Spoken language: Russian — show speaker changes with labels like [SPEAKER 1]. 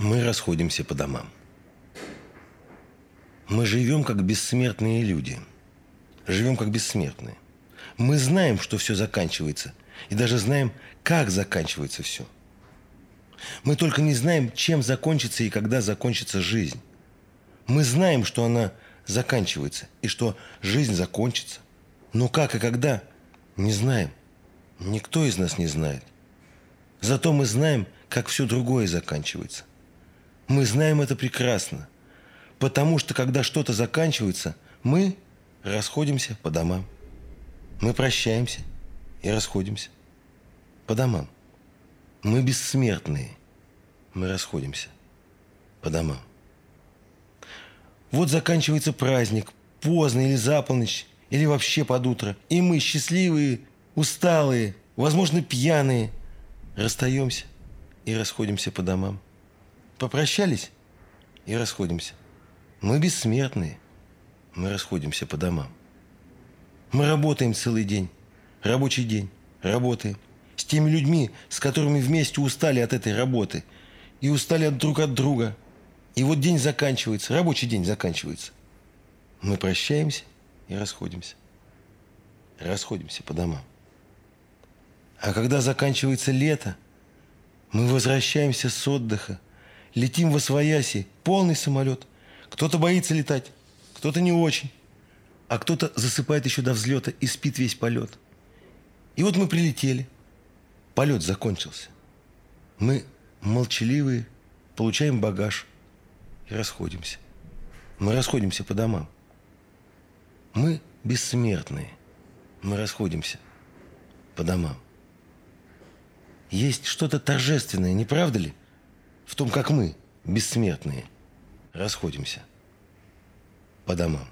[SPEAKER 1] Мы расходимся по домам. Мы живем как бессмертные люди. Живем как бессмертные. Мы знаем, что все заканчивается. И даже знаем, как заканчивается все. Мы только не знаем, чем закончится и когда закончится жизнь. Мы знаем, что она заканчивается и что жизнь закончится. Но как и когда, не знаем. Никто из нас не знает. Зато мы знаем, как все другое заканчивается. Мы знаем это прекрасно, потому что когда что-то заканчивается, мы расходимся по домам. Мы прощаемся и расходимся по домам. Мы бессмертные. Мы расходимся по домам. Вот заканчивается праздник, поздно или за полночь, или вообще под утро. И мы счастливые, усталые, возможно, пьяные, расстаемся и расходимся по домам. Попрощались и расходимся. Мы бессмертные. Мы расходимся по домам. Мы работаем целый день. Рабочий день. Работаем. С теми людьми, с которыми вместе устали от этой работы. И устали друг от друга. И вот день заканчивается. Рабочий день заканчивается. Мы прощаемся и расходимся. Расходимся по домам. А когда заканчивается лето, мы возвращаемся с отдыха – летим в Освояси, полный самолет. Кто-то боится летать, кто-то не очень. А кто-то засыпает еще до взлета и спит весь полет. И вот мы прилетели. Полет закончился. Мы молчаливые, получаем багаж и расходимся. Мы расходимся по домам. Мы бессмертные. Мы расходимся по домам. Есть что-то торжественное, не правда ли? В том, как мы, бессмертные, расходимся по домам.